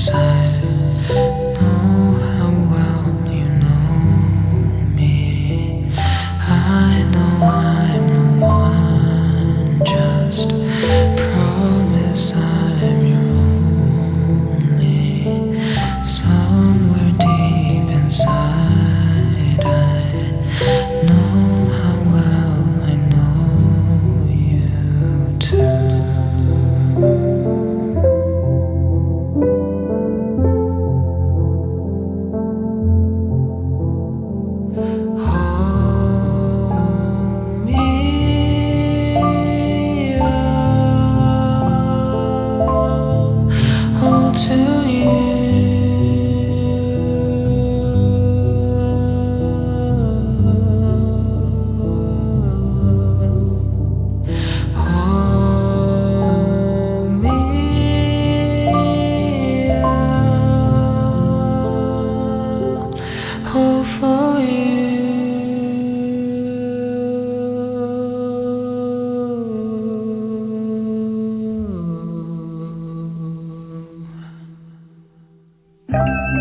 sun. to Thank